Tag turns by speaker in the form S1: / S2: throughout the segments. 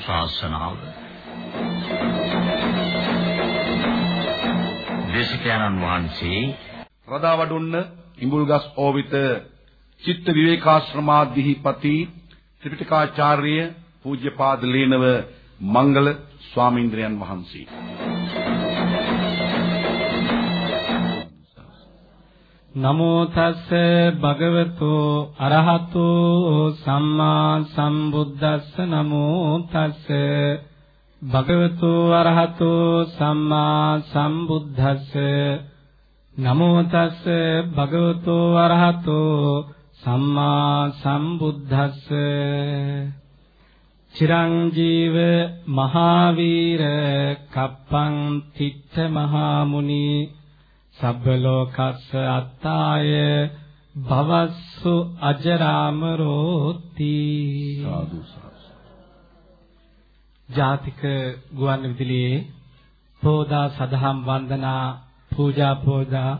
S1: ධර්මානුශාසනාව දේශකයන්න් වහන්සේ
S2: රදාවඩුන්න ඉඹුල්ගස් ඕවිත චිත්ත විවේකාශ්‍රමාධිපති ත්‍රිපිටකාචාර්ය පූජ්‍යපාද ලේනව මංගල ස්වාමීන්ද්‍රයන් වහන්සේ.
S3: නමෝ තස්ස භගවතු අරහතෝ සම්මා සම්බුද්දස්ස නමෝ තස්ස භගවතු අරහතෝ සම්මා සම්බුද්දස්ස නමෝ තස්ස භගවතු අරහතෝ සම්මා සම්බුද්දස්ස චිරංජීව මහාවීර කප්පං තිත්ත මහා මුනි සබ්බ ලෝකස්ස අත්තාය භවස්සු අජරාමරෝති
S2: සාදු
S3: ජාතික ගුවන් විදුලියේ පෝදා සදහම් වන්දනා පූජා පෝදා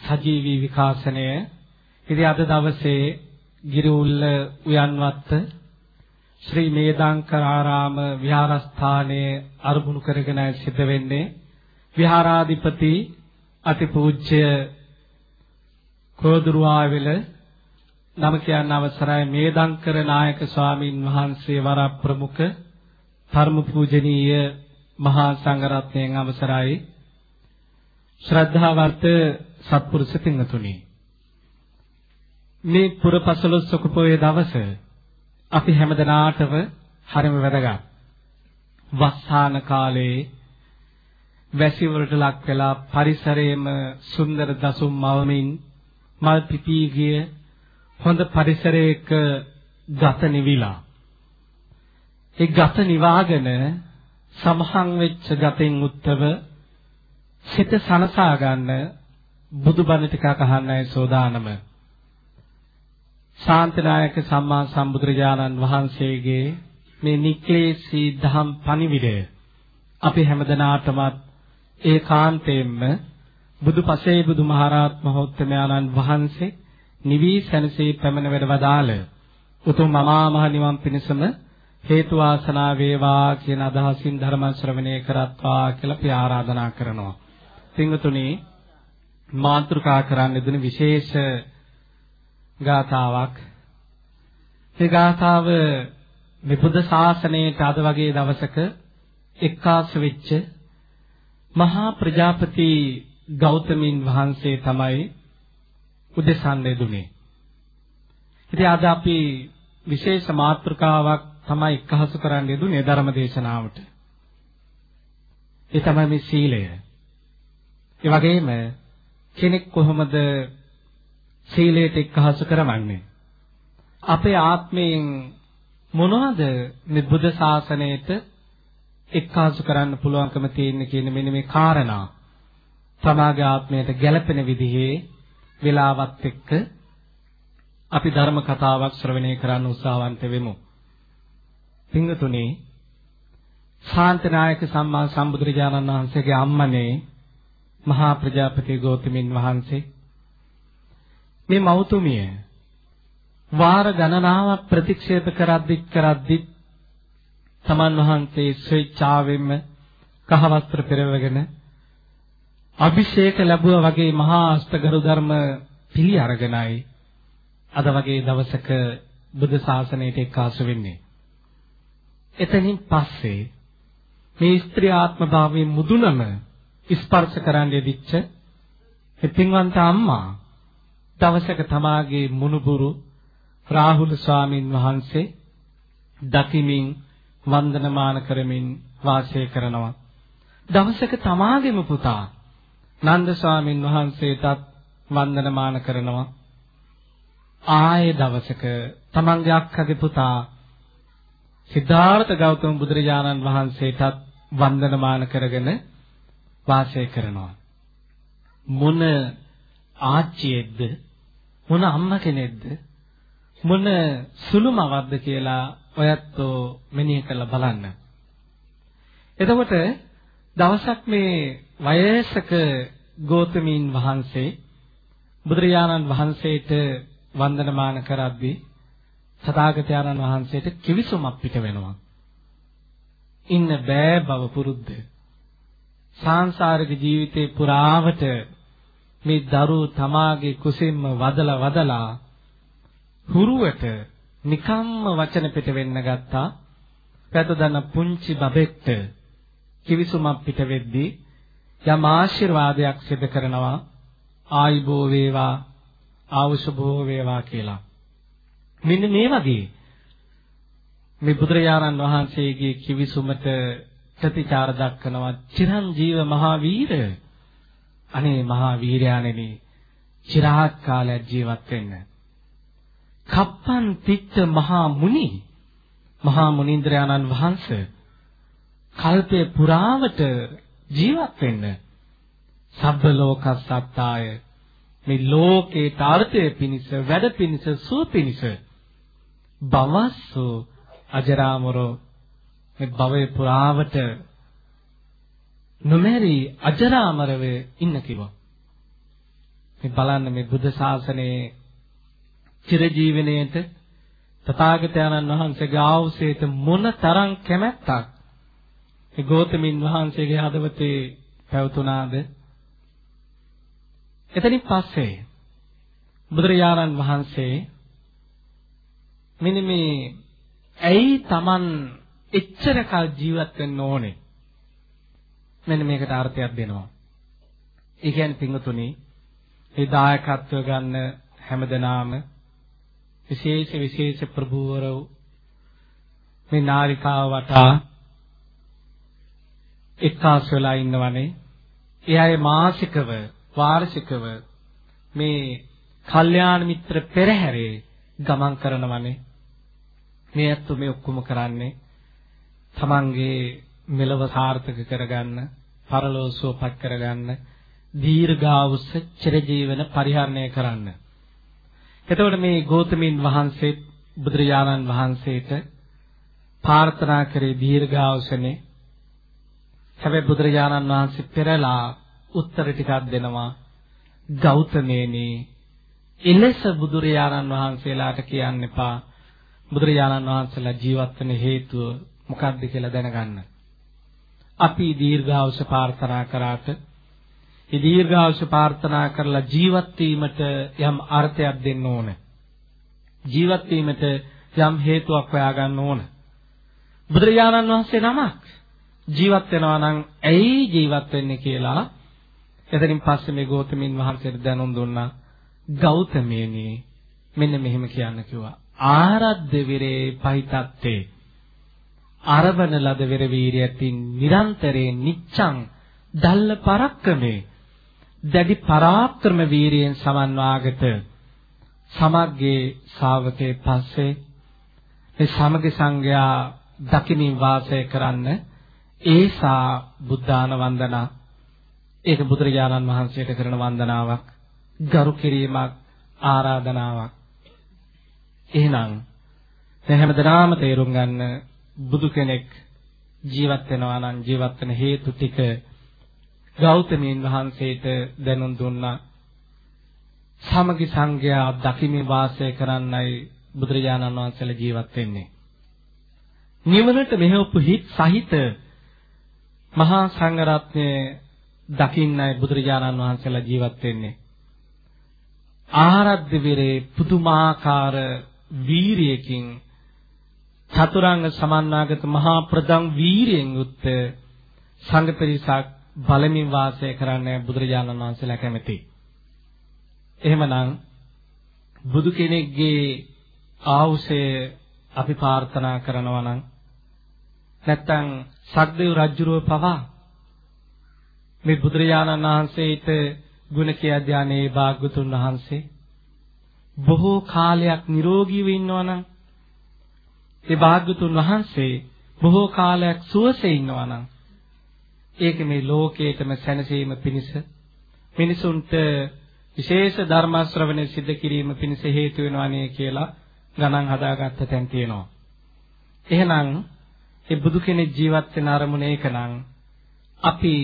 S3: සජීවී විකාශනය. ඉතින් අද දවසේ ගිරිඋල්ල උයන්වත්ත ශ්‍රී මේදාංකර ආරාම විහාරස්ථානයේ අරමුණු කරගෙන සිද්ධ වෙන්නේ විහාරාධිපති අතිපූජ්‍ය කෝදුරුවාවිල නම කියන්න අවසරයි. මේදංකර නායක ස්වාමින් වහන්සේ වර ප්‍රමුඛ ධර්ම පූජනීය මහා සංඝරත්නයන් අවසරයි. ශ්‍රද්ධාවන්ත සත්පුරුෂ පින්තුනි මේ පුරපසළොස්වක පොයේ දවස අපි හැමදෙනාටම හරිම වැදගත්. වස්සාන කාලේ වැසි වලට ලක් වෙලා පරිසරයේම සුන්දර දසුම් මවමින් මල් පිපී ගිය හොඳ පරිසරයක ගත නිවිලා. ඒ ගත නිවාගෙන සමහන් වෙච්ච ගතෙන් උත්තර සිත සනසා ගන්න බුදුබණ ටිකක් අහන්නයි සෝදානම. ශාන්තනායක සම්මා සම්බුදුරජාණන් වහන්සේගේ මේ නික්ලේශී ධම් පණිවිඩය අපි හැමදෙනාටමත් ඒකාන්තයෙන්ම බුදුපසේ බුදුමහරහත් මහෝත්තමයන්න් වහන්සේ නිවි සැනසී පැමිණ වැඩ වදාළ උතුම් මමා මහ නිවන් පිණසම හේතු වාසනා වේවා කියන අදහසින් ධර්ම ශ්‍රවණය කරත්වා කියලා අපි ආරාධනා කරනවා. පින්වතුනි මාතෘකා කරන්න දුන විශේෂ ගාථාවක්. ඒ ගාථාව මේ බුද්ධ ශාසනයේ අද වගේ දවසක එක්කාසු වෙච්ච මහා ප්‍රජාපති ගෞතමින් වහන්සේ තමයි උදෙසන්නේ දුනේ. ඉතින් අද අපි විශේෂ මාතෘකාවක් තමයි එක්හසු කරන්න යෙදුනේ ධර්ම දේශනාවට. ඒ තමයි මේ සීලය. ඒ වගේම කෙනෙක් කොහොමද සීලයට එක්හසු කරවන්නේ? අපේ ආත්මයෙන් මොනවද මේ බුද්ධ ශාසනයට එක්කාසු කරන්න පුළුවන්කම තියෙන කියන මෙන්න මේ කාරණා සමාග ආත්මයට ගැළපෙන විදිහේ වෙලාවත් එක්ක අපි ධර්ම කතාවක් ශ්‍රවණය කරන්න උත්සාහවන්ත වෙමු. පින්තුනේ ශාන්තනායක සම්මා සම්බුදුරජාණන් වහන්සේගේ අම්මනේ මහා ප්‍රජාපති ගෞතමින් වහන්සේ මේ මෞතුමිය වාර ගණනාවක් ප්‍රතික්ෂේප කරද්දිත් කරද්දිත් තමන් වහන්සේ ස්වේච්ඡාවෙන්ම කහ වස්ත්‍ර පෙරවගෙන අභිෂේක ලැබුවා වගේ මහා අෂ්ටගරු ධර්ම පිළි අරගෙනයි අද වගේ දවසක බුද්ධ ශාසනයට එක්කාසු වෙන්නේ. එතනින් පස්සේ මේ ස්ත්‍රී ආත්ම භාවයේ මුදුනම ස්පර්ශ කරන්න යෙදිච්ච පින්වන්ත අම්මා දවසක තමාගේ මුණුබුරු රාහුල ස්වාමින් වහන්සේ දකිමින් වන්දනමාන කරමින් වාසය කරනවා. දවසක තමාගේම පුතා නන්ද ස්වාමින් වහන්සේටත් වන්දනමාන කරනවා. ආයේ දවසක තමන්ගේ අක්කගේ පුතා සිද්ධාර්ථ ගෞතම බුදුරජාණන් වහන්සේටත් වන්දනමාන කරගෙන වාසය කරනවා. මොන ආච්චියෙක්ද මොන අම්මා කෙනෙක්ද මොන සුළුමවක්ද කියලා ඔයත්ෝ මෙනෙහි කරලා බලන්න. එතකොට දවසක් මේ වයසක ගෞතමීන් වහන්සේ බුදුරජාණන් වහන්සේට වන්දනමාන කරද්දී සතාගතයන්න් වහන්සේට කිවිසුමක් පිට වෙනවා. ඉන්න බෑ බව පුරුද්ද. සාංශාරික ජීවිතේ පුරාවට මේ දරුවෝ තමාගේ කුසින්ම වදලා වදලා හුරුවට නිකම්ම වචන පිට වෙන්න ගත්තා. පැතදන පුංචි බබෙක්ට කිවිසුමක් පිට වෙද්දී යම් ආශිර්වාදයක් සිදු කරනවා ආයිබෝ වේවා ආවුෂභෝ වේවා කියලා. මෙන්න මේ වගේ මේ බුදුරජාණන් වහන්සේගේ කිවිසුමට ප්‍රතිචාර දක්වනවා චිරංජීව මහා වීර අනේ මහා වීරයාණෙනි চিරාත් කාලයක් ජීවත් වෙන්න කප්පන් තිත්ත මහා මුනි මහා මුනිంద్రයාණන් වහන්සේ කල්පේ පුරාවට ජීවත් වෙන්න සබ්බ ලෝකස්සත්තාය මේ ලෝකේ තාර්ථය පිණිස වැඩ පිණිස සුව පිණිස බවස්සු අජරාමරෝ මේ භවයේ පුරාවට නොමැරි අජරාමරව ඉන්න කිව්වා. මේ බලන්න මේ බුද්ධ ශාසනයේ චිරජීවණයට තථාගතයන්න් වහන්සේගේ ආවුසේට මොන තරම් කැමැත්තක්? මේ ගෞතමින් වහන්සේගේ හදවතේ පැවතුනාද එතනින් පස්සේ බුදුරජාණන් වහන්සේ මෙන්න මේ ඇයි Taman එච්චර කල් ජීවත් වෙන්න ඕනේ? මෙන්න මේකට අර්ථයක් දෙනවා. ඒ කියන්නේ පින්වතුනි මේ දායකත්ව ගන්න හැමදෙනාම විශේෂ විශේෂ ප්‍රභූවරව මේ නාරිකාව වටා එක්කාස් වෙලා ඉන්නවනේ. ඒ අය මාසිකව වාර්ෂිකව මේ කල්යාණ මිත්‍ර පෙරහැරේ ගමන් කරනවනේ. මේ අත්තු මේ ඔක්කොම කරන්නේ තමන්ගේ මෙලව සාර්ථක කරගන්න, පරලෝක සුවපත් කරගන්න, දීර්ඝායුෂ චිරජීවන පරිහරණය කරන්න. එතකොට මේ ගෞතමීන් වහන්සේ බුදුරජාණන් වහන්සේට ප්‍රාර්ථනා කරේ දීර්ඝායුෂනේ. හැබැයි බුදුරජාණන් වහන්සේ පෙරලා උත්තර ටිකක් දෙනවා. ගෞතමේනි එලෙස බුදුරජාණන් වහන්සේලාට කියන්න එපා. බුදුරජාණන් වහන්සේලා ජීවත් වෙන හේතුව මොකක්ද කියලා දැනගන්න. අපි දීර්ඝායුෂ ප්‍රාර්ථනා කරාට ඒ දීර්ඝායුෂ ප්‍රාර්ථනා කරලා ජීවත් වීමට යම් අර්ථයක් දෙන්න ඕන. ජීවත් වීමට යම් හේතුවක් හොයාගන්න ඕන. බුදුරජාණන් වහන්සේ නමක් ජීවත් වෙනවා නම් ඇයි ජීවත් වෙන්නේ කියලා එතනින් පස්සේ මේ ගෞතමින් වහන්සේට දැනුම් දුන්නා. ගෞතමයනි මෙන්න මෙහෙම කියන්න කිව්වා. ආරද්ධ විරේ පහිතත්තේ අරබන ලද වෙර වීරියතින් නිරන්තරයෙන් නිච්ඡං දල්ල පරක්කමේ දැඩි පරාක්‍රම වීරියෙන් සමන්වාගත සමග්ගේ ශාවකේ පස්සේ මේ සමග සංඝයා දකිමින් වාසය කරන්න ඒසා බුද්ධාන වන්දනා ඒක බුදුරජාණන් වහන්සේට කරන වන්දනාවක් ගරු කිරීමක් ආරාධනාවක්. එහෙනම් දැන් හැමදාම තේරුම් ගන්න බුදු කෙනෙක් ජීවත් වෙනවා නම් ජීවත් වෙන හේතු ටික ගෞතමීන් වහන්සේට දැනුම් දුන්නා. සමගි සංඝයා දකිමි වාසය කරන්නයි බුදුරජාණන් වහන්සේලා ජීවත් වෙන්නේ. නිවනට මෙහෙවපු හිත් සහිත මහා සංඝරත්නය දකින්නයි බුදුරජාණන් වහන්සේලා ජීවත් වෙන්නේ. ආරද්ධ විරේ පුදුමාකාර වීරියකින් චතුරාංග සමන්නාගත මහා ප්‍රදම් වීරියෙන් යුත් සංඝ පිරිසක් බලමින් වාසය කරන්න බුදුරජාණන් වහන්සේලා කැමති. එහෙමනම් බුදු කෙනෙක්ගේ ආවුසය අපි ප්‍රාර්ථනා කරනවා නම් නැත්තම් සක්දේව රජුරව පවා මේ බුදුරජාණන් වහන්සේට ගුණ කියා ධානයේ භාග්‍යතුන් වහන්සේ බොහෝ කාලයක් නිරෝගීව ඉන්නවනම් ඒ භාග්‍යතුන් වහන්සේ බොහෝ කාලයක් සුවසේ ඉන්නවනම් ඒක මේ ලෝකයේතම සැනසීම පිණිස මිනිසුන්ට විශේෂ ධර්ම ශ්‍රවණය සිදු කිරීම පිණිස හේතු වෙනවානේ කියලා ගණන් හදාගත්ත තැන් තියෙනවා. එහෙනම් ඒ බුදු කෙනෙක් ජීවත් වෙන අරමුණ ඒකනම් අපි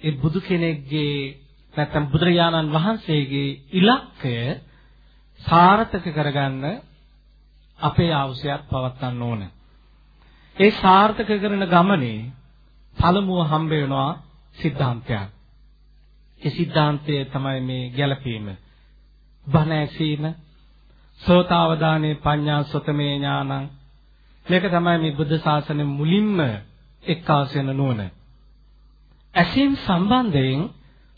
S3: ඒ බුදු කෙනෙක්ගේ නැත්නම් බුදුරජාණන් වහන්සේගේ ඉලක්කය සාර්ථක කරගන්න අපේ අවශ්‍යත් පවත්වන්න ඕන. ඒ සාර්ථක කරන ගමනේ පළමුව හම්බ වෙනවා සිද්ධාන්තයක්. ඒ සිද්ධාන්තය තමයි මේ ගැළපීම. බණ ඇසීම, සෝතාවදානේ පඤ්ඤා සොතමේ ඥානං. මේක තමයි මේ බුද්ධ ශාසනය මුලින්ම එක්කාස වෙන නුවණ. ඇසීම් සම්බන්ධයෙන්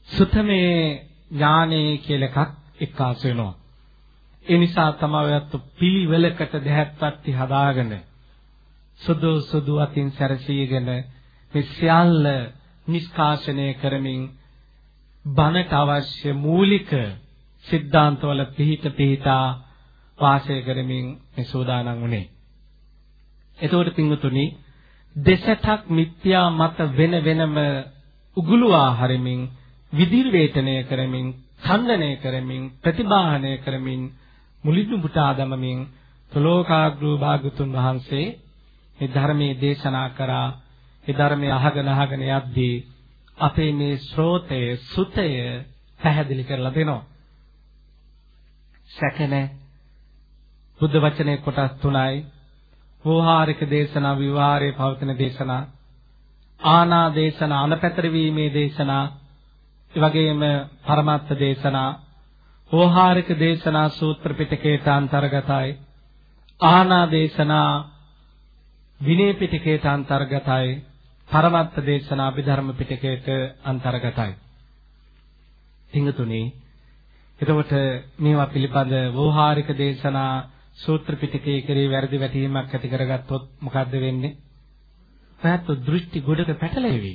S3: සුතමේ ඥානෙ කියලා එකක් එක්කාස වෙනවා. ඒ නිසා තමයි අත් පිළිවෙලකට දෙහැප්පත්ටි හදාගෙන සුදු සුදු අතින් සැරසීගෙන මේ සියල්ල නිෂ්කාශනය කරමින් බණට අවශ්‍ය මූලික સિદ્ધාන්තවල පිහිට පිහිටා වාසය කරමින් මේ සෝදානම් වුණේ. එතකොට පින්වතුනි දෙසටක් මිත්‍යා මත වෙන වෙනම උගුලුවා හරිමින් විදිර්වේතනය කරමින් ඛණ්ඩනය කරමින් ප්‍රතිබාහනය කරමින් මුලින්ු පුටා දමමින් තුලෝකාග්‍රෝ භාගතුන් වහන්සේ මේ ධර්මයේ දේශනා කරා ඒ ධර්මයේ අහගෙන අහගෙන යද්දී අපේ මේ ශ්‍රෝතය සුතය පැහැදිලි කරලා දෙනවා. සැකන බුද්ධ වචනේ කොටස් තුනයි. වෝහාරික දේශනා විවාහයේ පවතින දේශනා ආනා දේශනා අනපතර වීමේ දේශනා ඒ වගේම පරමාර්ථ දේශනා වෝහාරික දේශනා සූත්‍ර පිටකයට අන්තර්ගතයි ආනා දේශනා විනය පිටකයට අන්තර්ගතයි පරමත්ත දේශනා අභිධර්ම පිටකයට අන්තර්ගතයි. තිංගතුනි එතකොට මේවා පිළිබඳ වෝහාරික දේශනා සූත්‍ර පිටකයේ කෙරේ වැරදි වැටීමක් ඇති කරගත්තොත් මොකද්ද වෙන්නේ? පැත්ත දෘෂ්ටි ගොඩක පැටලෙවි.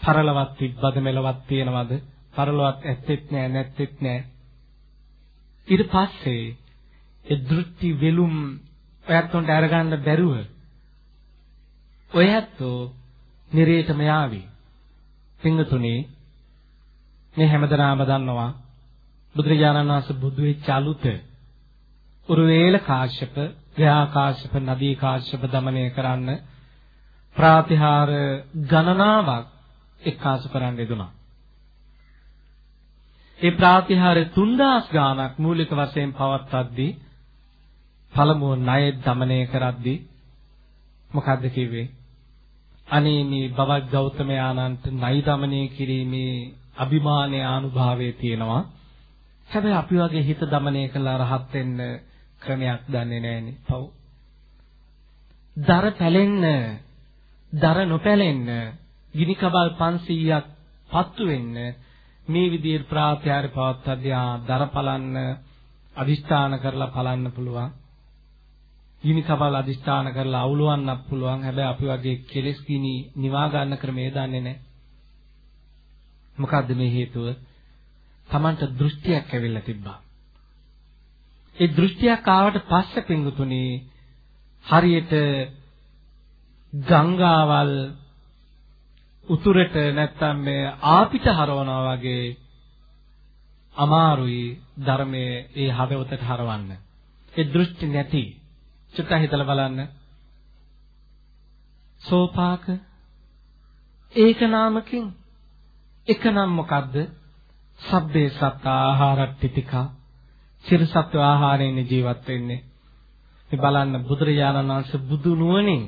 S3: පරලවත් තිබ්බද මෙලවත් තියනවද? පරලවත් ඇත්තෙත් නෑ නැත්තෙත් නෑ. ඊට පස්සේ ඒ දෘෂ්ටි වෙලුම් ඔයත්ොන්ට අරගන්න බැරුව ඔයත්ෝ නිරේතම යාවි. පින්තුනේ මේ හැමදෙනාම දන්නවා බුදුරජාණන් වහන්සේ බුදු වෙච්ච අලුත උරුවේල කාශ්‍යප, ග්‍රහා කාශ්‍යප, නදී කාශ්‍යප දමනය කරන්න ප්‍රාතිහාර ගණනාවක් එක්කාසු කරන්න යෙදුනා. ඒ ප්‍රාතිහාර 3000 ගාණක් මූලික වශයෙන් පවත්වද්දී පළමුව ණය දමනය කරද්දී මොකද්ද කිව්වේ? අනේ මේ බවත් ගෞතමයාණන්ට ණය දමනය කිරීමේ අභිමානයේ ආනුභාවයේ තියෙනවා. හැබැයි අපි වගේ හිත දමනය කළා රහත් වෙන්න ක්‍රමයක් දන්නේ නැහෙනේ. පව්. දර පැලෙන්න, දර නොපැලෙන්න, ගිනි කබල් 500ක් පත්තු වෙන්න මේ විදිහට ප්‍රාත්‍යාරය පවත්වද්දී ආ දර පලන්න අදිෂ්ඨාන කරලා පලන්න පුළුවන්. ගිනි කබල් අදිස්ථාන කරලා අවුලවන්නත් පුළුවන්. හැබැයි අපි වගේ කෙලෙස් ගිනි නිවා ගන්න ක්‍රමය දන්නේ නැහැ. මොකද්ද මේ හේතුව? Tamanට දෘෂ්ටියක් ඇවිල්ලා තිබ්බා. ඒ දෘෂ්ටියක් ආවට පස්සේ පිංගුතුනි හරියට ගංගාවල් උතුරට නැත්තම් මේ ආපිට හරවනවා වගේ අමාරුයි ධර්මයේ ඒ හදවතට හරවන්න. ඒ දෘෂ්ටි නැති චුට්ටක් හිතලා බලන්න. සෝපාක ඒක නාමකින් එක නම් මොකද්ද? සබ්බේ සත්ත ආහාරට්ටිතිකා සිර සත්ව ආහාරයෙන් ජීවත් වෙන්නේ. මේ බලන්න බුදුරජාණන් වහන්සේ බුදු නුවණින්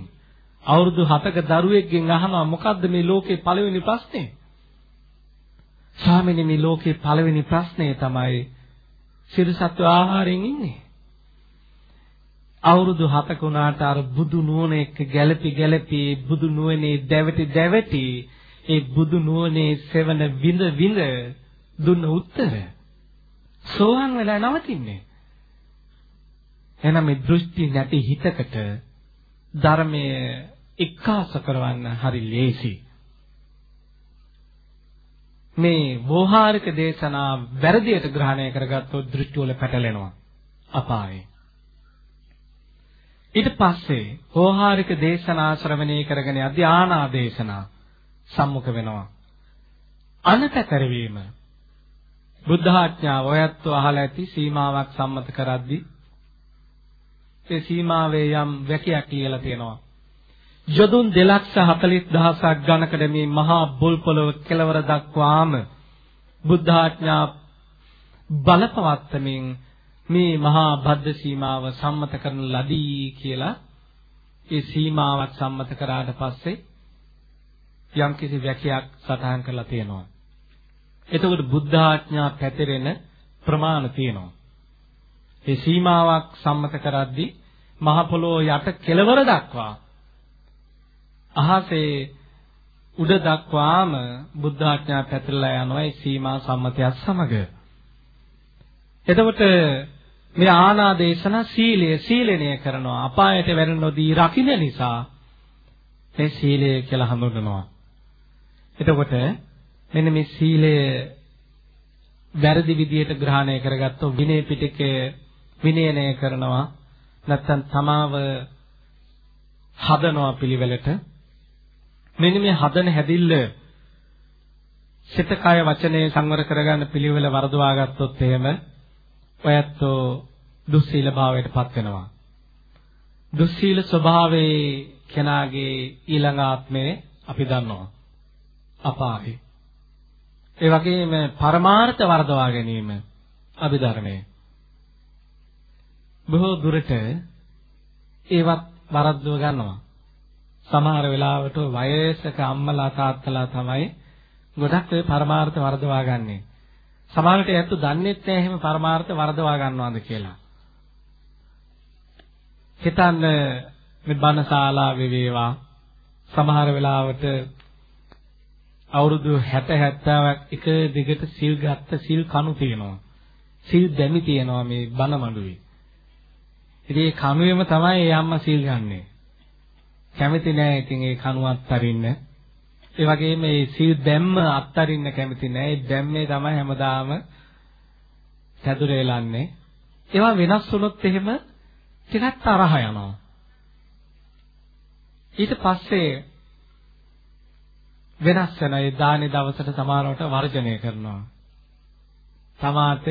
S3: අවුරුදු 7ක දරුවෙක්ගෙන් අහනවා මොකද්ද මේ ලෝකේ පළවෙනි ප්‍රශ්නේ? ස්වාමීනි මේ ලෝකේ පළවෙනි ප්‍රශ්නේ තමයි සිර සත්ව ආහාරයෙන් ඉන්නේ. අවුරුදු 7ක උනාට අර බුදු නුවණ එක්ක ගැළපි ගැළපි බුදු නුවණේ දැවටි දැවටි ඒ බුදු නුවණේ සෙවන විඳ විඳ දුන්න උත්තර. සෝවන් වෙලා නවතින්නේ. එහෙනම් මේ දෘෂ්ටි නැති හිතකට ධර්මයේ එක්කාස කරවන්න හරි ලේසි. මේ වෝහාරික දේශනා වැරදියට ග්‍රහණය කරගත්තොත් දෘෂ්ටි වල පැටලෙනවා. අපායේ ඊට පස්සේ ඕහාරික දේශනා ශ්‍රවණය කරගෙන යද්දී ආනා දේශනා සම්මුඛ වෙනවා. අනතතර වීම බුද්ධ ආඥාව ඔයත් අහලා ඇති සීමාවක් සම්මත කරද්දී ඒ සීමාවේ යම් වැකියක් කියලා තියෙනවා. යොදුන් 240000ක් ගණකඩ මේ මහා බුල් පොළව කෙලවර දක්වාම බුද්ධ ආඥා බලපවත්තමින් මේ මහා බද්ධ සීමාව සම්මත කරන ලදී කියලා ඒ සීමාවක් සම්මත කරාට පස්සේ යම් කිසි වැකියක් සටහන් කරලා තියෙනවා. එතකොට බුද්ධ ආඥා පැතිරෙන ප්‍රමාණ තියෙනවා. ඒ සීමාවක් සම්මත කරද්දී මහ පොළොව යට කෙළවර දක්වා අහසේ උඩ දක්වාම බුද්ධ ආඥා පැතිරලා යනවා ඒ සීමා සම්මතයත් සමග. එතකොට මේ ආනාදේශන සීලය සීලණය කරනවා. අපායට වැටෙන නොදී රකින්න නිසා මේ සීලය කියලා හඳුන්වනවා. එතකොට මෙන්න මේ සීලය වැරදි විදියට ග්‍රහණය කරගත්තොත් විනය පිටකය විනයනය කරනවා. නැත්නම් තමාව හදනවා පිළිවෙලට. මෙන්න මේ හදන හැදිල්ල සිත කය වචනේ සංවර කරගන්න පිළිවෙල වරදවා ගත්තොත් එහෙම ඔයත්ෝ දුස්සීල භාවයට පත් වෙනවා දුස්සීල ස්වභාවයේ කෙනාගේ ඊළඟ ආත්මේ අපි දන්නවා අපායේ ඒ වගේම පරමාර්ථ වර්ධවා ගැනීම අභිධර්මයේ බොහෝ දුරට ඒවත් වරද්දව ගන්නවා. සමහර වෙලාවට වයසක අම්මලා තාත්තලා තමයි ගොඩක් ඒ පරමාර්ථ වර්ධවා ගන්නෙ. සමහරට ඇත්ත දන්නෙත් නැහැ එහෙම පරමාර්ථ වර්ධවා ගන්නවාද කියලා. හිතන්න මේ බණ ශාලාවේ වේවා සමහර වෙලාවට අවුරුදු 60 70ක් එක දිගට සිල් ගත්ත සිල් කණු තියෙනවා. සිල් දැමි තියෙනවා මේ බණ මඬුවේ. ඉතින් ඒ කණුවෙම තමයි ඒ අම්මා සිල් ගන්නෙ. කැමති නෑ ඉතින් ඒ කණුව අත්තරින්න. ඒ වගේම මේ සිල් දැම්ම අත්තරින්න කැමති නෑ. ඒ දැම්මේ තමයි හැමදාම සැදුරේලන්නේ. ඒවා වෙනස් වුණොත් එහෙම ටිකක් තරහ යනවා. ඊට පස්සේ වෙනස් වෙන ඒ දානේ දවසට සමානවට වර්ජනය කරනවා. තමාට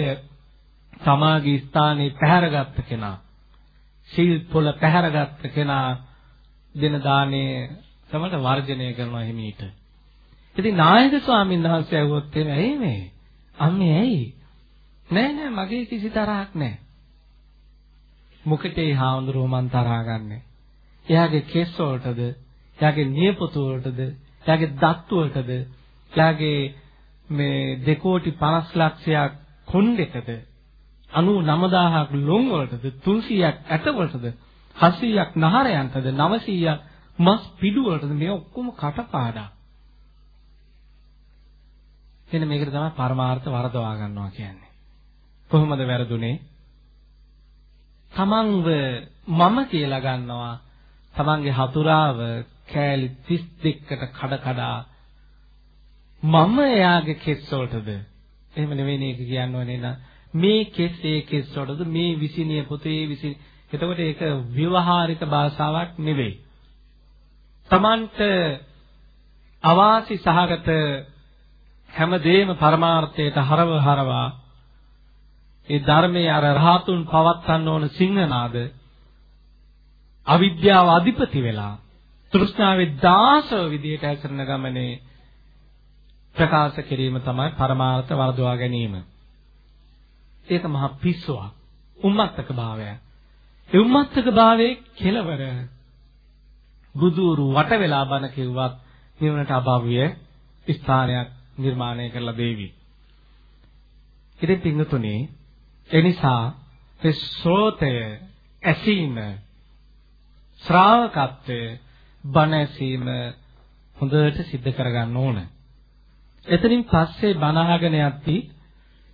S3: සමාගී ස්ථානේ පැහැරගත්ත කෙනා සිල් පොළ පැහැරගත්ත කෙනා දෙන දානේ තමයි වර්ජනය කරනවා හිමීට. ඉතින් නායක ස්වාමීන් වහන්සේ ඇහුවොත් එimhe ඇයි මේ? අම්මේ ඇයි? නෑ නෑ මගේ කිසි තරහක් නෑ. මොකටේ හාමුදුරුව මන් තරහ ගන්නෙ? එයාගේ කෙස් වලටද? එයාගේ නියපොතු වලටද? එයාගේ දත් වලටද? එයාගේ මේ දෙකෝටි 50 ලක්ෂයක් කොණ්ඩෙටද? 99000ක් ලොන් වලටද 300ක් ඇට වලටද 800ක් නහරයන්ටද 900ක් මස් පිඩු වලටද මේ ඔක්කොම කටපාඩම්. එන්න මේකට තමයි පරමාර්ථ වරදවා ගන්නවා කියන්නේ. කොහොමද වැරදුනේ? තමන්ව මම කියලා ගන්නවා. තමන්ගේ හතුරාව කෑලි 32කට කඩ කඩා මම එයාගේ කෙස් වලටද එහෙම නෙවෙයි නේද කියන්නෝනේ නේද මේ කෙස් ඒ කෙස් වලද මේ විසිනිය පොතේ විසින එතකොට ඒක ව්‍යවහාරික භාෂාවක් නෙවෙයි. Tamanට අවාසි සහගත හැමදේම පරමාර්ථයට හරව හරවා ඒ ධර්මයේ අර රහතුන් පවත්වන්න ඕන සිංහනාද අවිද්‍යාව අධිපති වෙලා තෘෂ්ණාවේ දාසව විදියට හැසිරෙන ගමනේ ප්‍රකාශ කිරීම තමයි පරමාර්ථ වර්ධවා ගැනීම. ඒක මහා පිස්සුවක්. උම්මත්තක භාවය. ඒ උම්මත්තක භාවයේ කෙලවර බුදුරු වට වෙලා බණ කිව්වත් නිවනට අභාව්‍ය ස්ථානයක් නිර්මාණය කරලා දෙවි. ඉතින් පින්තුනේ ඒ නිසා ඒ ශ්‍රෝතය ඇසීම ශ්‍රාවකත්වය බණ ඇසීම හොඳට සිද්ධ කරගන්න ඕන. එතනින් පස්සේ බණ අහගෙන යද්දී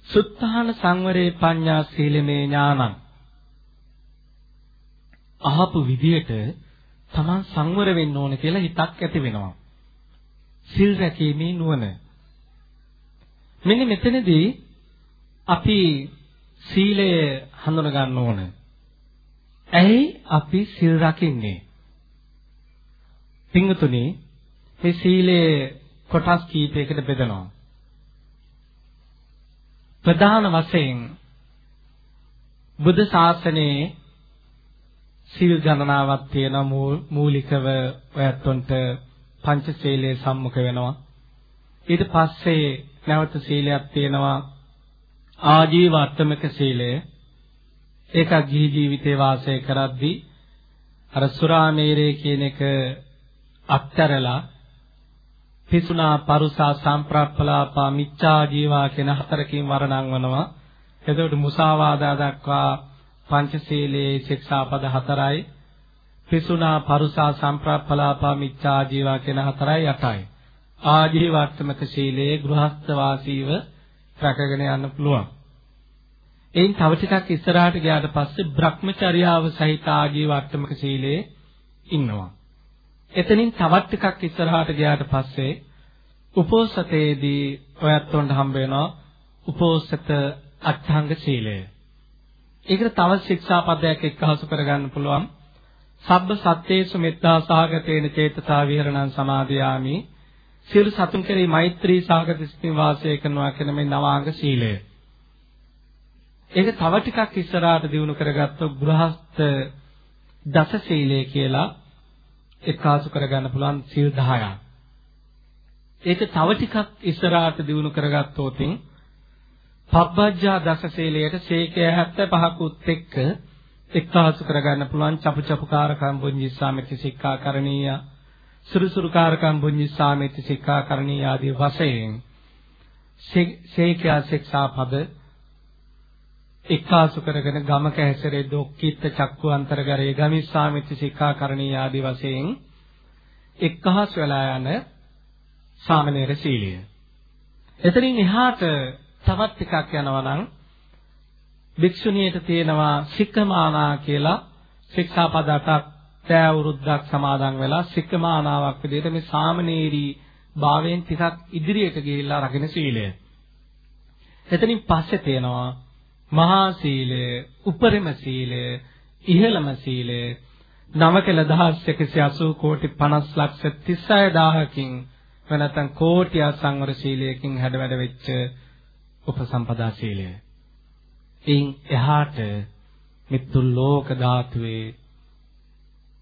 S3: සුත්තාන සංවරේ පඤ්ඤා සීලමේ ඥානං අහපු විදියට තමන් සංවර වෙන්න ඕන කියලා හිතක් ඇති වෙනවා. සිල් රැකීමේ නුවණ. මෙන්න මෙතනදී අපි සීලය හඳුන ගන්න ඕන. ඇයි අපි සිල් රකින්නේ? පින්තුනේ මේ සීලය කොටස් කීපයකට බෙදනවා. ප්‍රධාන වශයෙන් බුද්ධ ශාසනයේ සිල් ගණනාවක් තියෙන මූලිකව ඔයත්ොන්ට පංචශීලයේ සම්මුඛ වෙනවා ඊට පස්සේ නැවත සීලයක් තියෙනවා ආජීව අට්ටමක සීලය ඒක ගිහි ජීවිතේ වාසය කරද්දී අර සුරාමේරේ කියන එක අත්තරලා පිසුනා පරුසා සම්ප්‍රප්පලාපා මිච්ඡා ජීවා කියන හතරකින් වර්ණංවනවා. එතකොට මුසාවාදා දක්වා පංචශීලයේ ශික්ෂාපද හතරයි. පිසුනා පරුසා සම්ප්‍රප්පලාපා මිච්ඡා ජීවා කියන හතරයි අටයි. ආජීවර්තමක ශීලයේ ගෘහස්ත වාසීව රැකගෙන යන්න පුළුවන්. එයින් තව ටිකක් ඉස්සරහට ගියාට පස්සේ Brahmacharyaව සහිත ආජීවර්තමක ශීලයේ ඉන්නවා. එතනින් තවත් ටිකක් ඉස්සරහට ගියාට පස්සේ උපෝසතේදී ඔයත් උන්ට හම්බ වෙනවා උපෝසත අට්ඨංග සීලය. ඒකට තව ශික්ෂාපදයක් එක්කහසු කරගන්න පුළුවන්. සබ්බ සත්‍යේසු මෙත්තා සාගතේන චේතසා විහරණං සමාදියාමි. සියලු සතුන් කෙරෙහි මෛත්‍රී සාගත සිතින් වාසය කරනවා කියන මේ නවාංග සීලය. ඒක තව ටිකක් ඉස්සරහට දිනු කරගත්තොත් ගෘහස්ත දස සීලය කියලා එක්කාසු කරගන්න පුළුවන් සීල් 10ක්. ඒක තව ටිකක් ඉස්සරහට දිනු කරගත්තොත් පබ්බජ්ජා දස සීලයට සීකය 75ක් උත් එක්ක එක්කාසු කරගන්න පුළුවන් චපු චපුකාරකම් බුඤ්ජිස්සාමිති සික්ඛාකරණීය සුරුසුරුකාරකම් බුඤ්ජිස්සාමිති සික්ඛාකරණීය ආදී වශයෙන් සීකය ශික්ෂා පද එක්කාසු කරගෙන ගමක හැසිරේ දොක්කිට චක්කු අන්තර්ගරේ ගමිස්සාමිත්‍ය සික්ඛාකරණී ආදී වශයෙන් එක්කහස් වෙලා යන සාමනීර සීලය. එතනින් එහාට තවත් ටිකක් යනවා නම් භික්ෂුණියට තියෙනවා සික්ඛමානා කියලා ශික්ෂාපද අටක් තෑවුරුද්දක් සමාදන් වෙලා සික්ඛමානාවක් විදිහට මේ සාමනීරී භාවයෙන් ටිකක් ඉදිරියට ගිහිල්ලා රකින්න සීලය. එතනින් පස්සේ තියෙනවා මහා සීලය, උපරිම සීලය, ඉහළම සීලය, නවකල 1180 කෝටි 50 ලක්ෂ 36000කින් වෙනතන් කෝටි අසංවර සීලයකින් හැඩවැඩ වෙච්ච උපසම්පදා සීලය. එයින් එහාට මිත්තු ලෝක ධාතුවේ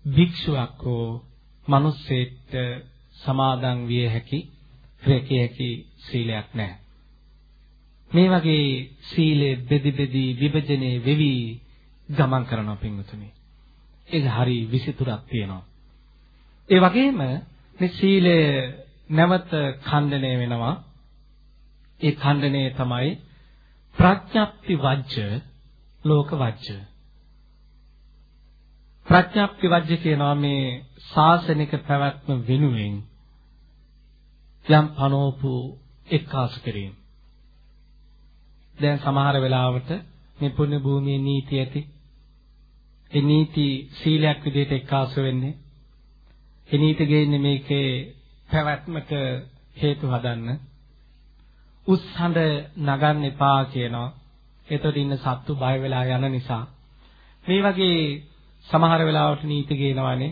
S3: භික්ෂුවක් හෝ මිනිස්සෙක්ට සමාදන් විය හැකි රැකිය හැකි සීලයක් නැහැ. මේ වගේ සීලේ බෙදි බෙදි විභජනේ වෙවි ගමන් කරනවා පින්වතුනි. ඒක හරි විසිතුරක් තියෙනවා. ඒ වගේම මේ සීලය නැවත ඛණ්ඩණය වෙනවා. ඒ ඛණ්ඩණය තමයි ප්‍රඥප්ති වජ්ජ ලෝක වජ්ජ. ප්‍රඥප්ති වජ්ජ කියනවා මේ සාසනික පැවැත්ම වෙනුවෙන් යම් පනෝපු එක්කාසු කිරීම. දැන් සමහර වෙලාවට මේ පුණ්‍ය භූමියේ නීති ඇති. ඒ නීති සීලයක් විදිහට එක්කාසු වෙන්නේ. ඒ නීති ගෙන්නේ මේකේ පැවැත්මට හේතු හදන්න. උස්සඳ නගන්න එපා කියනවා. එතකොට ඉන්න සත්තු බය වෙලා යන නිසා. මේ වගේ සමහර වෙලාවට නීති ගේනවානේ.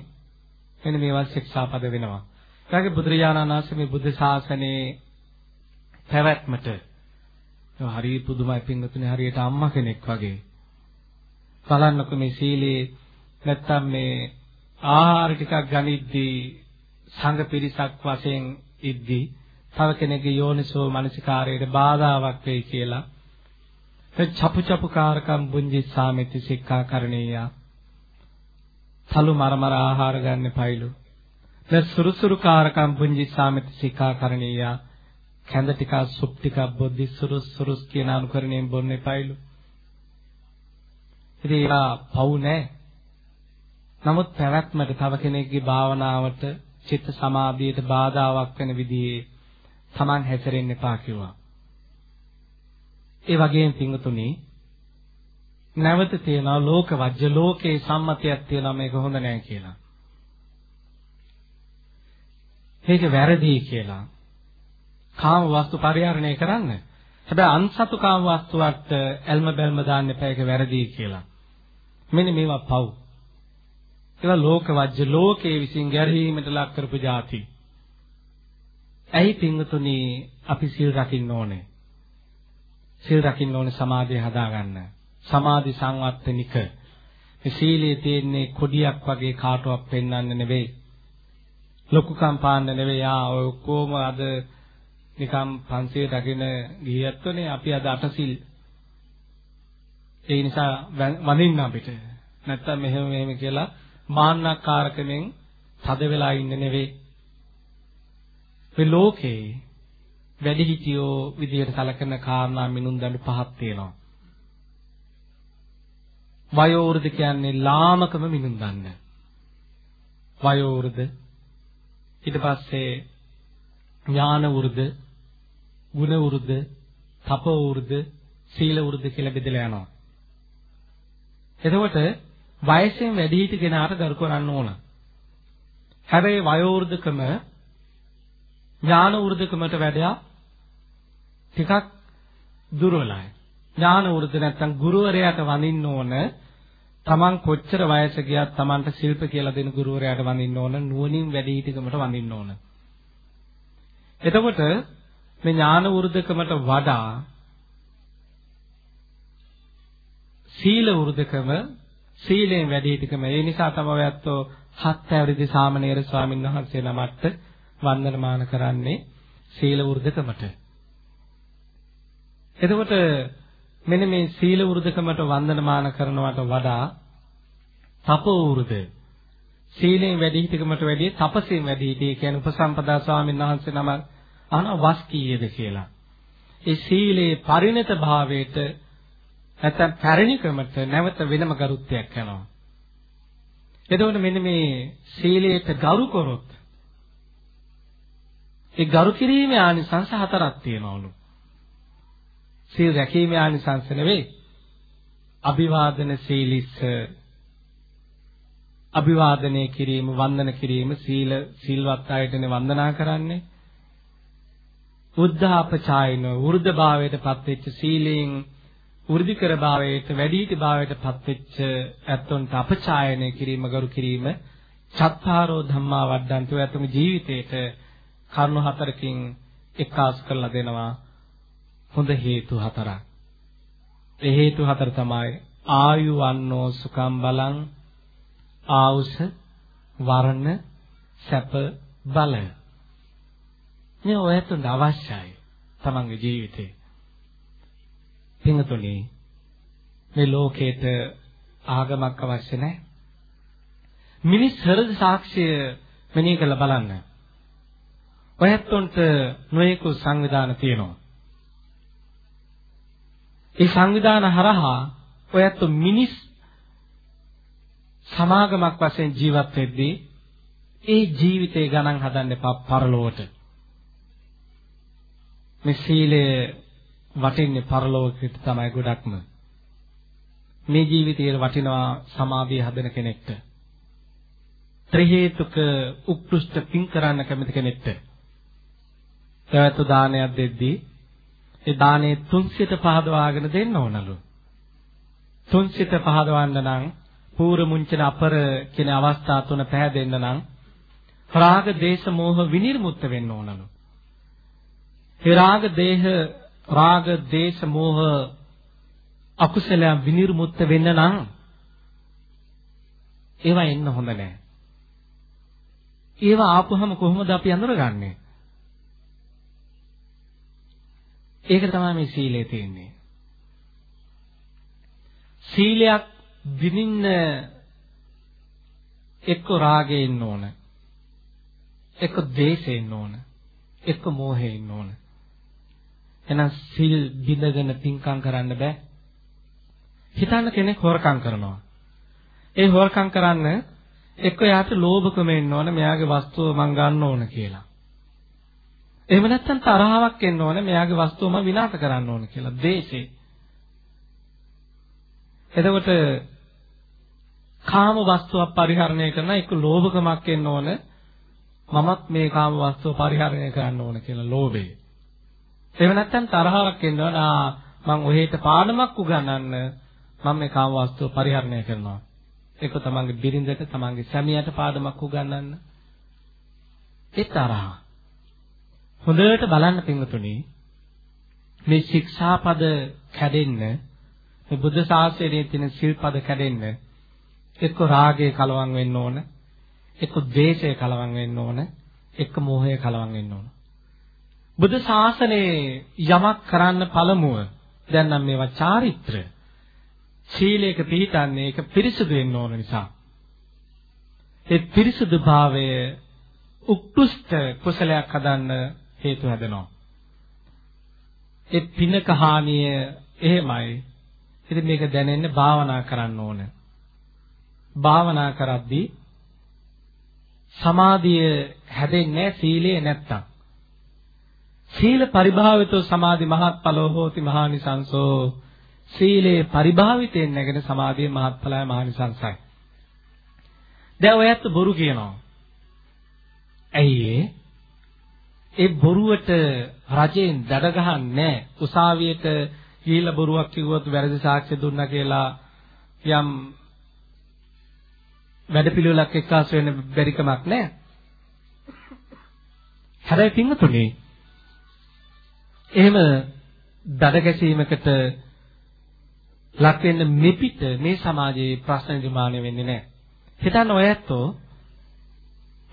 S3: මෙන්න මේවා ශික්ෂාපද වෙනවා. ඒගොල්ලෝ බුදුරජාණන් වහන්සේ මේ බුද්ධ ශාසනයේ පැවැත්මට හරි පුදුමයි පින්වතුනි හරියට අම්මා කෙනෙක් වගේ. බලන්නකො මේ සීලේ නැත්තම් මේ ආහාර ටිකක් ගනිද්දී සංඝ පිරිසක් වශයෙන් ඉද්දී තව කෙනෙක්ගේ යෝනිසෝ මනසිකාරයට බාධාවක් වෙයි කියලා ඒ චපු චපු කාරකම් බුඤ්ජිස්සාමිති සික්ඛාකරණීය තලු මරමර ආහාර ගන්න පයිලු දැන් සුරුසුරු කාරකම් බුඤ්ජිස්සාමිති සික්ඛාකරණීය කැඳ ටිකක් සුප් ටිකක් බොද්දි සුරුස් සුරුස් කියන අනුකරණයෙන් බොන්න එපායිලු. ඉතින් ඒවා පව් නැහැ. නමුත් පැවැත්මට තව කෙනෙක්ගේ භාවනාවට චිත්ත සමාධියට බාධාවක් වෙන විදිහේ Taman හැසිරෙන්න එපා කිව්වා. ඒ වගේම පිංගුතුනි නැවත තියෙනවා ලෝක වජ්‍ය ලෝකේ සම්මතයක් තියෙනවා මේක හොඳ නැහැ කියලා. මේක වැරදි කියලා. කාම වස්තු පරිහරණය කරන්න. හැබැයි අන්සතු කාම වස්තුවට ඇල්ම බැල්ම දාන්න එපා ඒක වැරදි කියලා. මෙන්න මේවා පව්. ඒවා ලෝක වජ්‍ය ලෝකයේ විසින් ගැරහීමට ලක් කරපු જાති. ඇයි පින්වතුනි අපි සිල් රකින්න ඕනේ? සිල් රකින්න ඕනේ සමාධිය හදාගන්න. සමාධි සංවත්තනික. මේ සීලයේ තියෙන්නේ කොඩියක් වගේ කාටවත් පෙන්වන්න නෙවෙයි. ලොකුකම් පාන්න නෙවෙයි. ආ ඔය ඔක්කොම අද නිකම් පන්සිය රැගෙන ගියත්වනේ අපි අද අටසිල් ඒ නිසා වඳින්න අපිට නැත්තම් මෙහෙම මෙහෙම කියලා මාන්නකාරකමෙන් තද වෙලා ඉන්න නෙවෙයි. මේ ලෝකේ වැඩිහිටියෝ විදියට සැලකෙන කාරණා මිනුම් දඬු පහක් තියෙනවා. වයෝ වෘද කියන්නේ ලාමකම මිනුම් දන්න. වයෝ වෘද ඊට පස්සේ ඥාන වෘද, ගුණ වෘද, තප වෘද, සීල වෘද කියලා බෙදලා යනවා. එතකොට වයසෙන් වැඩි හිටි කෙනාට ගරු කරන්න ඕන. හැබැයි වයෝ වෘදකම ඥාන වෘදකමට වැඩියා ටිකක් දුර්වලයි. ඥාන වෘද නැත්තම් ගුරුවරයාට වඳින්න ඕන තමන් කොච්චර වයස ගියත් තමන්ට ශිල්ප කියලා දෙන ගුරුවරයාට වඳින්න ඕන නුවණින් වැඩි හිටිකමට වඳින්න ඕන. එතකොට මේ ඥාන වෘදකමට වඩා සීල වෘදකම සීලෙන් වැඩි හිටිකම ඒ නිසා තමයි අයත්ෝ හත් ඇවරිදි සාමණේර ස්වාමීන් වහන්සේ නමට වන්දනමාන කරන්නේ සීල වෘදකමට. එතකොට මෙන්න මේ සීල වෘදකමට වන්දනමාන කරනවට වඩා තපෝ වෘද සීලෙන් වැඩි හිටකමට වැඩිය තපසෙන් වැඩි හිටියේ කියන්නේ උපසම්පදා ස්වාමීන් වහන්සේ නම අහන වස් කීයද කියලා. ඒ සීලේ පරිණත භාවයට නැත්නම් පැරණිකමට නැවත වෙනම ගරුත්වයක් යනවා. එතකොට මෙන්න මේ සීලයට ගරු කරොත් ඒ ගරු කිරීමේ ආනිසංස හතරක් තියෙනවලු. සීල් රැකීමේ ආනිසංස නෙවෙයි. අභිවාදන සීලිස්ස අභිවාදනය කිරීම වන්දන කිරීම සීල සිල්වත් අයටනේ වන්දනා කරන්නේ. උද්ධාපචායන වෘද්ධ භාවයට පත්වෙච්ච සීලයෙන් වෘද්ධිකර භාවයට වැඩිහිටි භාවයට පත්වෙච්ච ඇත්තොන්ට අපචායනය කිරීම ගරු කිරීම චත්තාරෝ ධම්මා වඩ්ඩන්තු ඇතුම ජීවිතේට කරුණු හතරකින් එක්කාස් කරලා දෙනවා හොඳ හේතු හතරක්. ඒ හේතු හතර තමයි ආයු වන්නෝ සුකම් බලං ආවුස වර්ණ සැප බල. මේ ඔයතුන් අවශ්‍යයි තමන්ගේ ජීවිතේ. පින්තුනි මේ ලෝකේට ආගමක් අවශ්‍ය නැහැ. මිනිස් හෘද සාක්ෂිය මෙනෙහි කරලා බලන්න. ඔයත්ොන්ට නොයෙකු සංවිධාන තියෙනවා. ඒ සංවිධාන හරහා ඔයත් මිනිස් සමාගමක් වශයෙන් ජීවත් වෙද්දී ඒ ජීවිතේ ගණන් හදන්න එපා පරලෝවට. මේ සීලය වටින්නේ පරලෝකෙට තමයි ගොඩක්ම. මේ ජීවිතයේ වටිනවා සමාධිය හදන කෙනෙක්ට. ත්‍රි හේතුක උත්කෘෂ්ඨ පින් කරන්න කැමති කෙනෙක්ට. එවතු දානයක් දෙද්දී ඒ දානේ තුන්සිත පහදවාගෙන දෙන්න ඕනලු. තුන්සිත පහදවන්න නම් පූර්ව මුංචන අපර කියන අවස්ථා තුන පැහැදෙන්න නම් රාග දේශ මොහ විනිර්මුක්ත වෙන්න ඕනලු. ඒ රාග දේහ රාග දේශ මොහ අකුසලයන් විනිර්මුක්ත වෙන්න නම් ඒවා එන්න හොඳ නැහැ. ඒවා ආපුවම කොහොමද අපි අඳුරගන්නේ? ඒක තමයි මේ සීලය තියෙන්නේ. සීලයක් විඳින්න එක්ක රාගේ ඉන්න ඕන. එක්ක ද්වේෂේ ඉන්න ඕන. එක්ක මෝහේ ඉන්න ඕන. එහෙනම් සිල් බිඳගෙන පින්කම් කරන්න බෑ. හිතන්න කෙනෙක් හොරකම් කරනවා. ඒ හොරකම් කරන්න එක්ක යාට ලෝභකම එන්න ඕන මෙයාගේ වස්තුව මං ගන්න ඕන කියලා. එහෙම නැත්නම් තරහාවක් එන්න ඕනේ මෙයාගේ වස්තුවම විනාශ කරන්න ඕනේ කියලා දේශේ. එතකොට කාම වස්තුවක් පරිහරණය කරන එක ලෝභකමක් එන්න ඕනේ මමත් මේ කාම වස්තුව පරිහරණය කරන්න ඕන කියලා ලෝභය. එහෙම නැත්නම් තරහාවක් එන්න ඕන ආ මං ඔහෙට පාඩමක් උගන්වන්න මම මේ කාම වස්තුව පරිහරණය කරනවා. ඒක තමන්ගේ බිරිඳට තමන්ගේ සැමියාට පාඩමක් උගන්වන්න. ඒ තරහා හොඳට බලන්න පින්වතුනි මේ ශික්ෂාපද කැඩෙන්න මේ බුද්ධ ශාසනයේ තියෙන සිල්පද කැඩෙන්න එක්ක රාගය කලවම් වෙන්න ඕන එක්ක ද්වේෂය කලවම් වෙන්න ඕන එක්ක මෝහය කලවම් වෙන්න ඕන. බුද්ධ ශාසනයේ යමක් කරන්න පළමුව දැන් නම් මේවා චාරිත්‍ර. ශීලයක පිළිටන්නේ ඒක පිරිසුදු වෙන්න ඕන නිසා. ඒ පිරිසුදු භාවය උක්කුෂ්ඨ කුසලයක් හදන්න හේතු හැදෙනවා. ඒ පිනක හානිය එහෙමයි. ඉතින් මේක දැනෙන්න භාවනා කරන්න ඕන. භාවනා කරද්දී සමාධිය හැදෙන්නේ සීලය නැත්තම්. සීල පරිභාවිතෝ සමාධි මහත්ඵලෝ හෝති මහානිසංසෝ සීලේ පරිභාවිතයෙන් නැගෙන සමාධිය මහත්ඵලයි මහානිසංසයි. දැන් ඔයත් බොරු කියනවා. ඇයි ඒ බොරුවට රජෙන් දඩ ගහන්නේ උසාවියට ගිහිල්ලා බොරුවක් කිව්වොත් වැරදි සාක්ෂි දුන්නා කියලා යම් වැඩපිළිවෙලක් එක්කාස් වෙන්න බැරි කමක් නැහැ. හැබැයි පින්වතුනි එහෙම දඩ ගැසීමකට ලක් වෙන්න මෙපිට මේ සමාජයේ ප්‍රශ්න නිර්මාණය වෙන්නේ නැහැ. හිතන්න ඔය ඇත්තෝ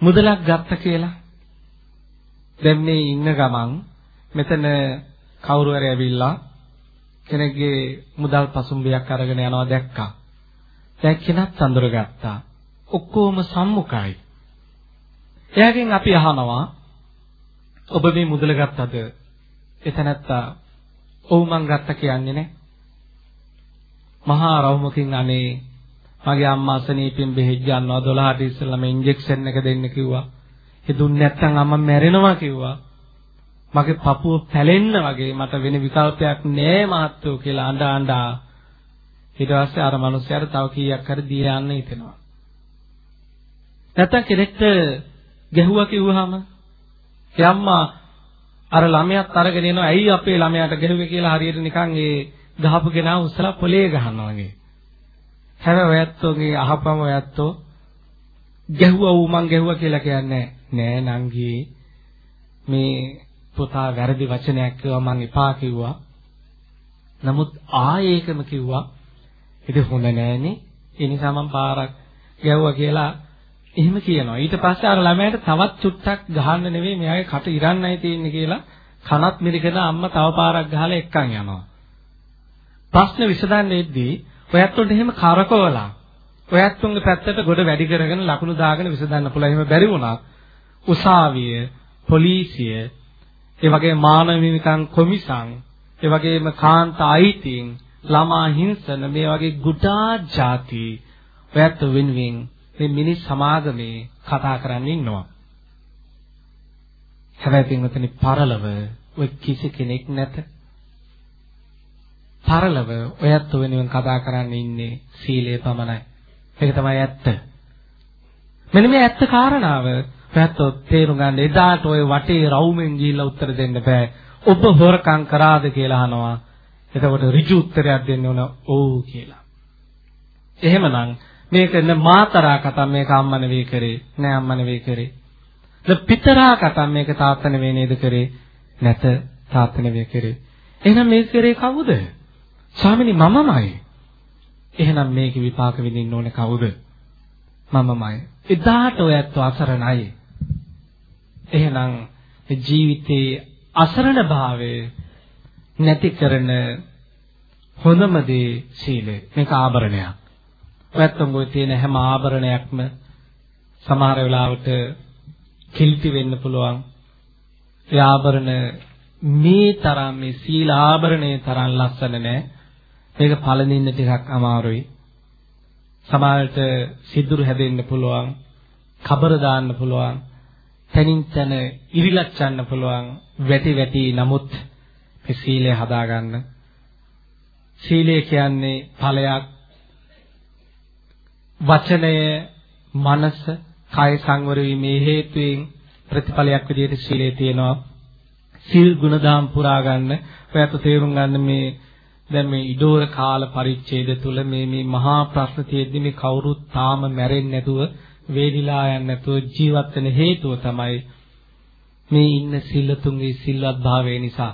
S3: මුදලක් ගත්ත කියලා දැන් මේ ඉන්න ගමන් මෙතන කවුරු හරි ඇවිල්ලා කෙනෙක්ගේ මුදල් පසුම්බියක් අරගෙන යනවා දැක්කා. දැන් කෙනත් අඳුරගත්තා. ඔක්කොම සම්මුඛයි. එයාගෙන් අපි අහනවා ඔබ මේ මුදල ගත්තද? එතනත්තා ඔව් මං ගත්තා කියන්නේ නැහැ. මහා රවුමකින් අනේ මගේ අම්මා අසනීපෙන් බෙහෙත් ගන්නවා 12ට ඉස්සෙල්ලාම ඉන්ජෙක්ෂන් එක දෙන්න කිව්වා. ඒ දුන්නේ නැත්නම් අම්මා මැරෙනවා කිව්වා. මගේ පපුව පැලෙන්න වගේ මට වෙන විකල්පයක් නෑ මහත්තයෝ කියලා අඬ අඬ ඊට පස්සේ අර මිනිස්යාට තව කීයක් හරි දීලා යන්න හිතෙනවා. නැත්තම් කෙනෙක්ට ගැහුවා කිව්වහම ඒ අම්මා අර ළමයාත් අරගෙන එනවා ඇයි අපේ ළමයාට ගැහුවේ කියලා හරියට නිකන් ඒ ගහපු කෙනා උස්සලා පොලේ ගහනවා වගේ. හැබැයි ඔයත්තෝගේ අහපම ඔයත්තෝ ගැහුවා ඌ මං ගැහුවා කියලා කියන්නේ නෑ නංගී මේ පුතා වැරදි වචනයක් කිව්වා මං එපා කිව්වා. නමුත් ආයේකම කිව්වා ඒක හොඳ නෑනේ. ඒ නිසා මං පාරක් ගැහුවා කියලා එහෙම කියනවා. ඊට පස්සේ අර ළමයාට තවත් චුට්ටක් ගහන්න නෙවෙයි මෙයාගේ කට ඉරන්නයි තියෙන්නේ කියලා කනත් මිරිකන අම්මා තව පාරක් ගහලා එක්කන් යනවා. ප්‍රශ්න විසඳන්න එද්දී ඔයත්තුන්ට එහෙම කරකවලා ඔයත්තුන්ගේ පැත්තට ගොඩ වැඩි කරගෙන ලකුණු දාගෙන විසඳන්න පුළුවන්. එහෙම බැරි වුණා. උසාවිය, පොලිසිය, ඒ වගේ මානව හිමිකම් කොමිසම්, ඒ වගේම කාන්ත අයිතීන්, ළමා හිංසන මේ වගේ ගුඩා ಜಾති ඔයත් වෙනුවෙන් මේ මිනිස් සමාගමේ කතා කරන්න ඉන්නවා. හැබැයි පින්වතුනි පරලව ඔය කිසි කෙනෙක් නැත. පරලව ඔයත් වෙනුවෙන් කතා කරන්න ඉන්නේ සීලය පමණයි. ඒක තමයි ඇත්ත. මෙන්න මේ ඇත්ත කාරණාව ඔයත් තේරුම් ගන්න එදාට ඔය වටේ රවුමෙන් ගිහිල්ලා උත්තර දෙන්න බෑ. ඔබ හොරකම් කරාද කියලා අහනවා. එතකොට ඍජු උත්තරයක් දෙන්න ඕන ඔව් කියලා. එහෙමනම් මේක න මාතරා කතම් මේක අම්ම නෙවෙයි කරේ නෑ අම්ම නෙවෙයි කරේ. ද පිතරා කතම් මේක තාත්තා නෙවෙයි නේද කරේ නැත තාත්තා නෙවෙයි කරේ. එහෙනම් මේක කරේ කවුද? ස්වාමිනී මමමයි. එහෙනම් මේක විපාක විඳින්න ඕනේ කවුද? මමමයි. එදාට ඔයත් අසරණයි. එහෙනම් ජීවිතේ අසරණ භාවය නැති කරන හොඳම දේ සීලය මේක ආභරණයක් නැත්තම් ඔය තියෙන හැම ආභරණයක්ම සමහර වෙලාවට කිල්ටි වෙන්න පුළුවන්. ඒ ආභරණ මේ තරම් මේ සීල ආභරණේ තරම් ලස්සන නෑ. මේක පළඳින්න ටිකක් අමාරුයි. සමහරට සිදුරු හැදෙන්න පුළුවන්. කබර දාන්න පුළුවන්. තනින් තන ඉරිලච්චන්න පුළුවන්. වැටි වැටි නමුත් මේ සීලය හදාගන්න. සීලය කියන්නේ ඵලයක් වචනය මනස කය සංවර වීමේ හේතුවෙන් ප්‍රතිඵලයක් විදිහට සීලේ තියෙනවා සීල් ගුණධම් පුරා ගන්න ඔයත් තේරුම් ගන්න මේ දැන් මේ ඉඩෝර කාල පරිච්ඡේද තුල මේ මේ මහා ප්‍රශ්න තියෙද්දි මේ කවුරුත් තාම මැරෙන්නේ නැතුව වේදිලා යන්නේ නැතුව ජීවත් වෙන හේතුව තමයි මේ ඉන්න සිල්ලතුන්ගේ සිල්වත් භාවය නිසා.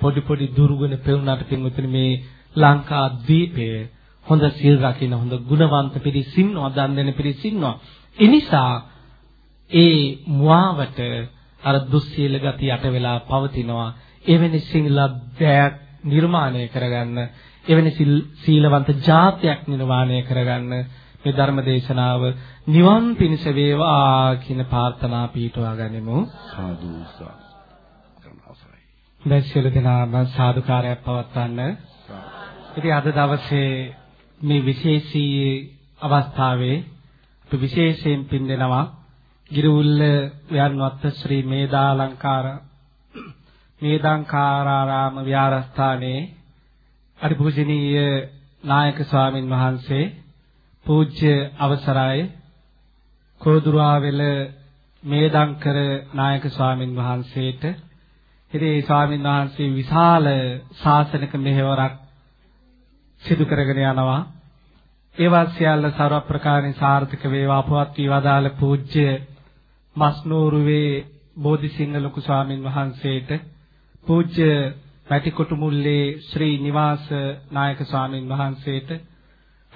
S3: පොඩි පොඩි දුර්ගුණ පෙවුනට පින්වතුනි මේ ලංකා දීපයේ හොඳ සිල් රකින්න හොඳ ගුණවන්ත පිරිස් ඉන්නවා දන් දෙන පිරිස් ඉන්නවා. ඒ නිසා ඒ මුවාවට අර දුස්සීල ගති යට වෙලා පවතිනවා. එවැනි සිල්ලබ්බයක් නිර්මාණය කරගන්න එවැනි සීලවන්ත ජාතියක් නිර්මාණය කරගන්න මේ ධර්ම දේශනාව නිවන් පිණිස වේවා කියන ප්‍රාර්ථනා පිටවා ගනිමු.
S2: සාදු සාදු. කරනවසයි.
S3: දැන් සියලු දෙනාම සාදුකාරයක් පවත්වන්න. ඉතින් අද දවසේ මේ විශේෂී අවස්ථාවේ අපි විශේෂයෙන් පින්දෙනවා ගිරුල්ල ව්‍යන්වත්ත ශ්‍රී මේදාලංකාර මේදාංකාරාරාම විහාරස්ථානයේ අතිපූජනීය නායක ස්වාමින් වහන්සේ පූජ්‍ය අවසරයි. කෝදුරාවෙල මේදංකර නායක ස්වාමින් වහන්සේට. ඉතින් ස්වාමින් වහන්සේ විශාල ශාසනික මෙහෙවරක් සිදු කරගෙන යනවා. ඒවා සියල්ල ਸਰව ප්‍රකාරයෙන් සාර්ථක වේවා අපවත් වී වදාළ පූජ්‍ය මස්නෝරුවේ බෝධිසිංහ ලොකු ස්වාමින් වහන්සේට. පූජ්‍ය පැටිකොටු මුල්ලේ ශ්‍රී නිවාස නායක ස්වාමින් වහන්සේට.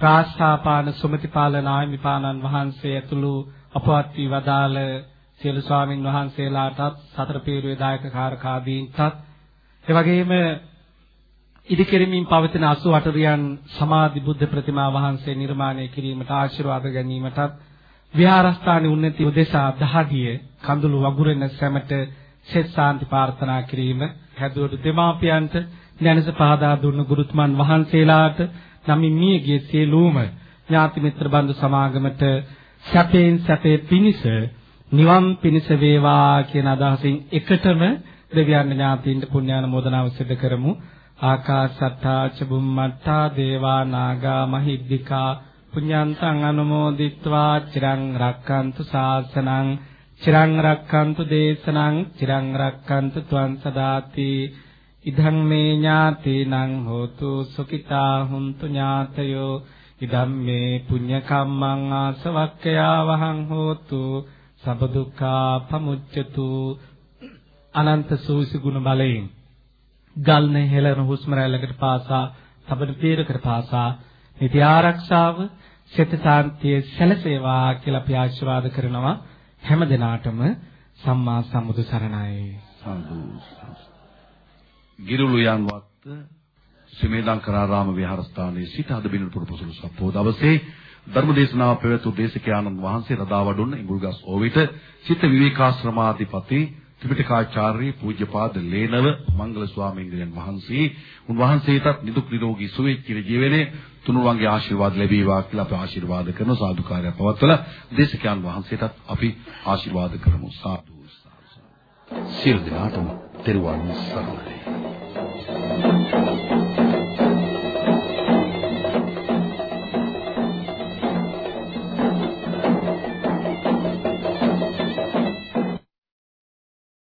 S3: රාස්සාපාන සුමතිපාල නායමිපාණන් වහන්සේ ඇතුළු අපවත් වී වදාළ සියලු ස්වාමින් වහන්සේලාටත් සතර පීරුවේ දායක කාරකාදීන්ටත් එවැගේම ඉදිකෙරමින් පවතින 88 රියන් සමාධි බුද්ධ ප්‍රතිමා වහන්සේ නිර්මාණය කිරීමට ආශිර්වාද ගැනීමටත් විහාරස්ථානයේ උන්නති උදෙසා දහදිය කඳුළු වගුරෙන සැමට සෙත් සාන්ති ප්‍රාර්ථනා කිරීම හැදුවට දෙමාපියන්ට දැනස පහදා දුන්න ගුරුතුමන් වහන්සේලාට නමින් මියගිය සියලුම ඥාති මිත්‍ර බඳු සමාගමට සැපයෙන් සැපේ පිනිස නිවන් පිනිස වේවා කියන අදහසින් එකටම දෙවියන් ඥාතීන්ට පුණ්‍යානුමෝදනාව සිදු කරමු. ආකාසත්තා චබුම්මත්තා දේවා නාගා මහිද්దికා. පුඤ්ඤන්තං අනුමෝදිත්වා. චිරං රක්칸තු සාසනං. චිරං රක්칸තු දේශනං. චිරං රක්칸තු ත්වං සදාති. ඉදං මේ ඥාතේනං හෝතු සුඛිතා හුන්තු ඥාතයෝ ඉදම් මේ පුඤ්ඤ කම්මං ආසවක්ඛයා වහං හෝතු සබ දුක්ඛා පමුච්ඡතු අනන්ත සූසි ගුණ බලයෙන් ගල්නේ හෙළන හුස්ම රැල්ලකට පාසා තබන පීරකට පාසා නිති ආරක්ෂාව සිත සාන්තිය සැලසේවා කියලා අපි ආශිර්වාද කරනවා. හැම දිනාටම සම්මා සම්බුදු සරණයි.
S2: සාදු ගිරුළු යන්වත් සිමේදංකරාරාම විහාරස්ථානයේ සිට අද බිනරපුර පොසොළු සප්පෝ දවසේ ධර්මදේශනාව පැවැතු දේශකයාණන් වහන්සේ රදාවඩුන්න ඉඹුල්ගස් ඕවිත සිත විවේකාශ්‍රමාධිපති ත්‍රිපිටකාචාර්ය පූජ්‍යපාද ලේනව මංගල ස්වාමීන් වහන්සේ උන්වහන්සේටත් නිදුක් නිරෝගී සුවය චිර ජීවනයේ තුනුරුවන්ගේ ආශිර්වාද ලැබේවා කියලා අපි ආශිර්වාද කරන සාදුකාරය පවත්වලා දේශකයන් වහන්සේටත් අපි ආශිර්වාද කරමු. සාදු. සියලු දෙනාටම තෙරුවන් සරණයි. Thank you.